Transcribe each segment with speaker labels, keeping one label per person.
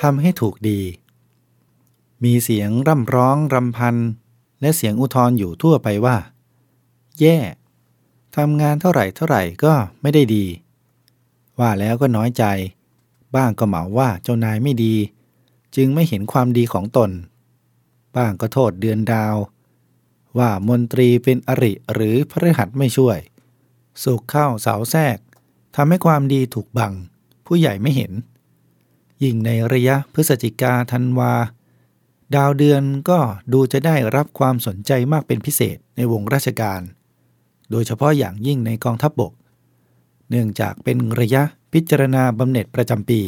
Speaker 1: ทำให้ถูกดี มีเสียงร่ำร้องรำพัน และเสียงอุทธรอยู่ทั่วไปว่า แย่ทำงานเท่าไหร่เท่าไหร่ก็ไม่ได้ดี ว่าแล้วก็น้อยใจ บ้างก็เหมาว่าเจ้านายไม่ดี จึงไม่เห็นความดีของตน บ้างก็โทษเดือนดาว ว่ามนตรีเป็นอริหรือพฤหัสไม่ช่วย สุขเข้าเสาแทรกทำให้ความดีถูกบัง ผู้ใหญ่ไม่เห็น ยิ่งในระยะพฤศจิกาธันวา ดาวเดือนก็ดูจะได้รับความสนใจมากเป็นพิเศษในวงราชการ โดยเฉพาะอย่างยิ่งในกองทัพบบก เนื่องจากเป็นระยะพิจารณาบำเหน็จประจำปี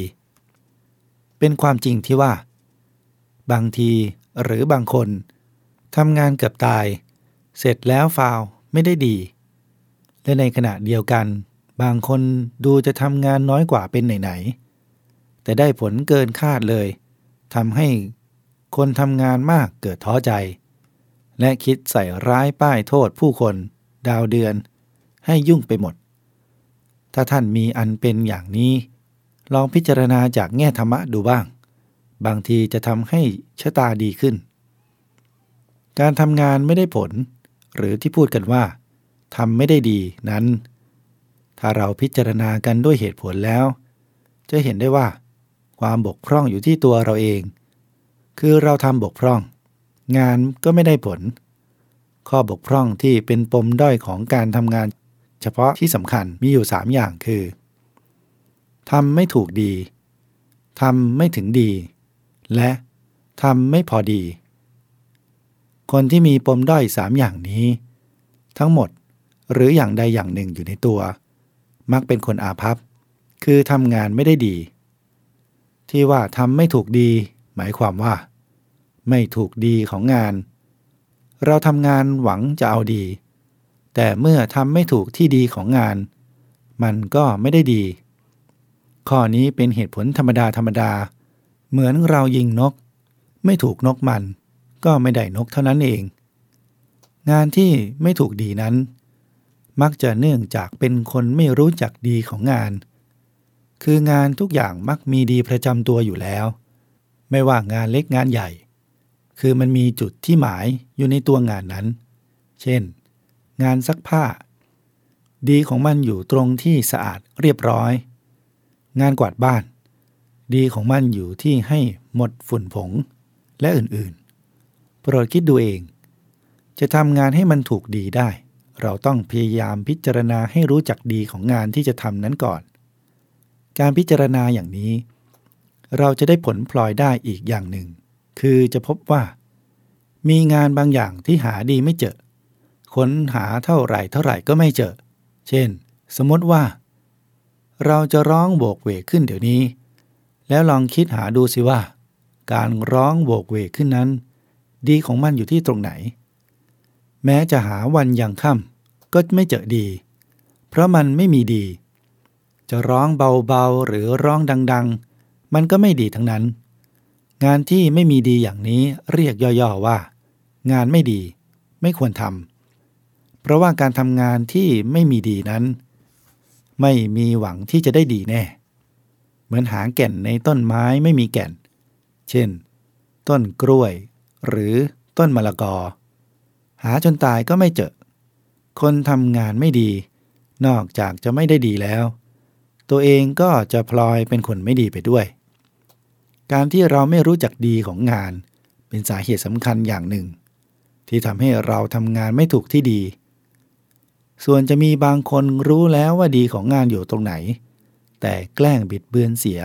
Speaker 1: เป็นความจริงที่ว่า บางทีหรือบางคนทำงานเกือบตาย เสร็จแล้วฟาวไม่ได้ดี และในขณะเดียวกัน บางคนดูจะทำงานน้อยกว่าเป็นไหนๆ แต่ได้ผลเกินคาดเลยทำให้คนทำงานมากเกิดท้อใจ และคิดใส่ร้ายป้ายโทษผู้คน ดาวเดือน ให้ยุ่งไปหมด ถ้าท่านมีอันเป็นอย่างนี้ ลองพิจารณาจากแง่ธรรมะดูบ้าง บางทีจะทำให้ชะตาดีขึ้น การทำงานไม่ได้ผล หรือที่พูดกันว่าทำไม่ได้ดีนั้น ถ้าเราพิจารณากันด้วยเหตุผลแล้ว จะเห็นได้ว่า ความบกพร่องอยู่ที่ตัวเราเอง คือเราทำบกพร่อง งานก็ไม่ได้ผล ข้อบกพร่องที่เป็นปมด้อยของการทำงาน เฉพาะที่สำคัญมีอยู่ 3 อย่างคือทำไม่ถูกดีทำไม่ถึงดี และทำไม่พอดี คนที่มีปมด้อยสามอย่างนี้ ทั้งหมดหรืออย่างใดอย่างหนึ่งอยู่ในตัว มักเป็นคนอาภัพ คือทำงานไม่ได้ดี ที่ว่าทำไม่ถูกดี หมายความว่า ไม่ถูกดีของงาน เราทำงานหวังจะเอาดี แต่เมื่อทำไม่ถูกที่ดีของงาน มันก็ไม่ได้ดี ข้อนี้เป็นเหตุผลธรรมดาธรรมดา เหมือนเรายิงนก ไม่ถูกนกมัน ก็ไม่ได้นกเท่านั้นเอง งานที่ไม่ถูกดีนั้น มักจะเนื่องจากเป็นคนไม่รู้จักดีของงาน คืองานทุกอย่างมักมีดีประจำตัวอยู่แล้ว ไม่ว่างานเล็กงานใหญ่ คือมันมีจุดที่หมายอยู่ในตัวงานนั้น เช่น งานซักผ้า ดีของมันอยู่ตรงที่สะอาดเรียบร้อย งานกวาดบ้าน ดีของมันอยู่ที่ให้หมดฝุ่นผงและอื่นๆ โปรดคิดดูเอง จะทำงานให้มันถูกดีได้ เราต้องพยายามพิจารณาให้รู้จักดีของงานที่จะทำนั้นก่อน การพิจารณาอย่างนี้ เราจะได้ผลพลอยได้อีกอย่างหนึ่ง คือจะพบว่า มีงานบางอย่างที่หาดีไม่เจอ ค้นหาเท่าไหร่เท่าไหร่ก็ไม่เจอ เช่น สมมติว่า เราจะร้องโบกเวกขึ้นเดี๋ยวนี้ แล้วลองคิดหาดูสิว่า การร้องโบกเวกขึ้นนั้น ดีของมันอยู่ที่ตรงไหน แม้จะหาวันยังค่ำก็ไม่เจอดี เพราะมันไม่มีดี จะร้องเบาๆหรือร้องดังๆ มันก็ไม่ดีทั้งนั้น งานที่ไม่มีดีอย่างนี้เรียกย่อๆว่า งานไม่ดี ไม่ควรทำเพราะว่าการทำงานที่ไม่มีดีนั้น ไม่มีหวังที่จะได้ดีแน่ เหมือนหาแก่นในต้นไม้ไม่มีแก่น เช่น ต้นกล้วย หรือต้นมะละกอ หาจนตายก็ไม่เจอ คนทำงานไม่ดี นอกจากจะไม่ได้ดีแล้ว ตัวเองก็จะพลอยเป็นคนไม่ดีไปด้วย การที่เราไม่รู้จักดีของงาน เป็นสาเหตุสำคัญอย่างหนึ่ง ที่ทำให้เราทำงานไม่ถูกที่ดี ส่วนจะมีบางคนรู้แล้วว่าดีของงานอยู่ตรงไหน แต่แกล้งบิดเบือนเสีย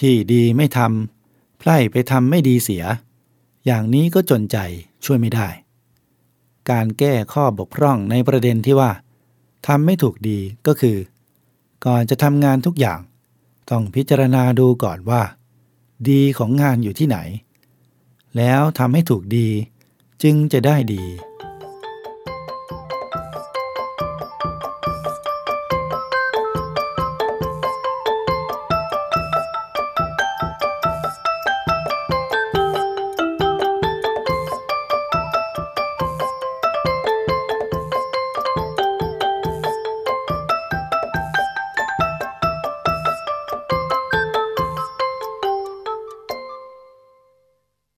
Speaker 1: ที่ดีไม่ทำไพร่ไปทำไม่ดีเสีย อย่างนี้ก็จนใจช่วยไม่ได้ การแก้ข้อบกพร่องในประเด็นที่ว่าทำไม่ถูกดีก็คือ ก่อนจะทำงานทุกอย่าง ต้องพิจารณาดูก่อนว่า ดีของงานอยู่ที่ไหน แล้วทำให้ถูกดีจึงจะได้ดี